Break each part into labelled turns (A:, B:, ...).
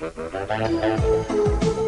A: Thank you.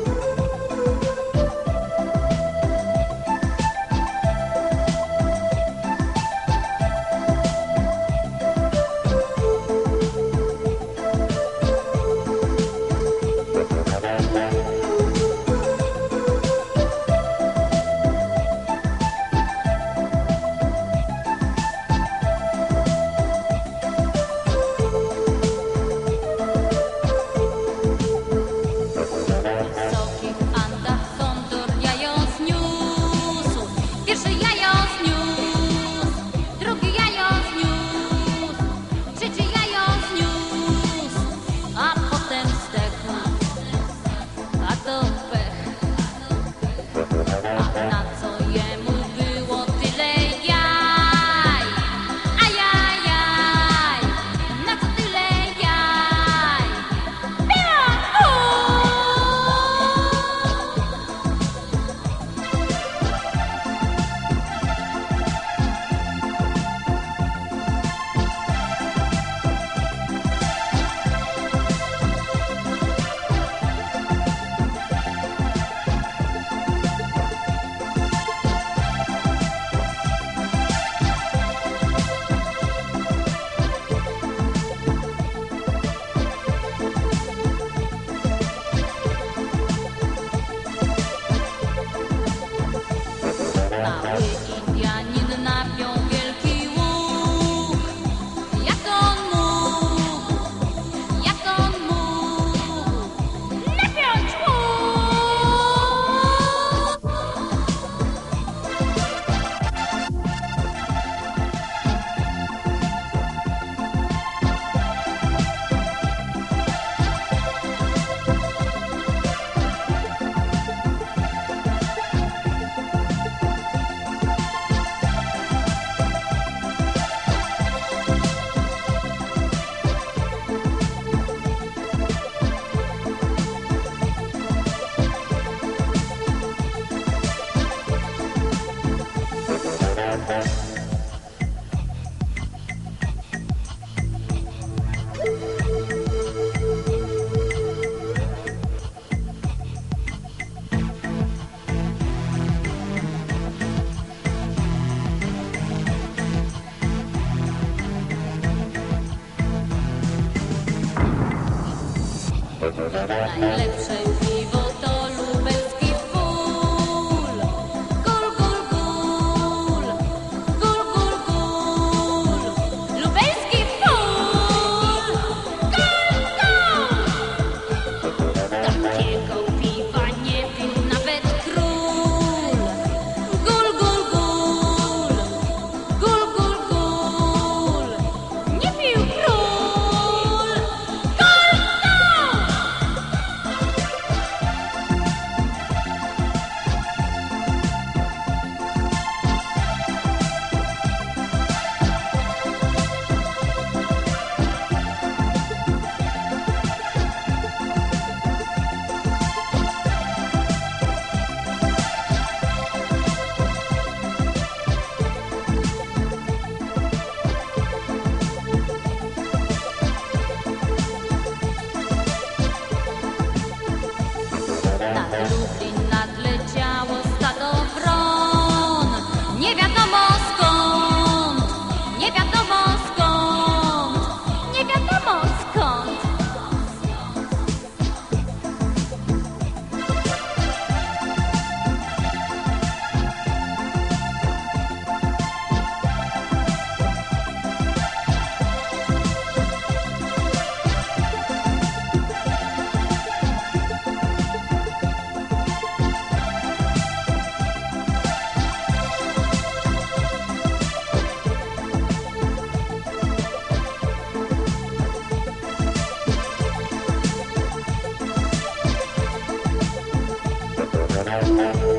A: 大会 najlepszej. Gracias.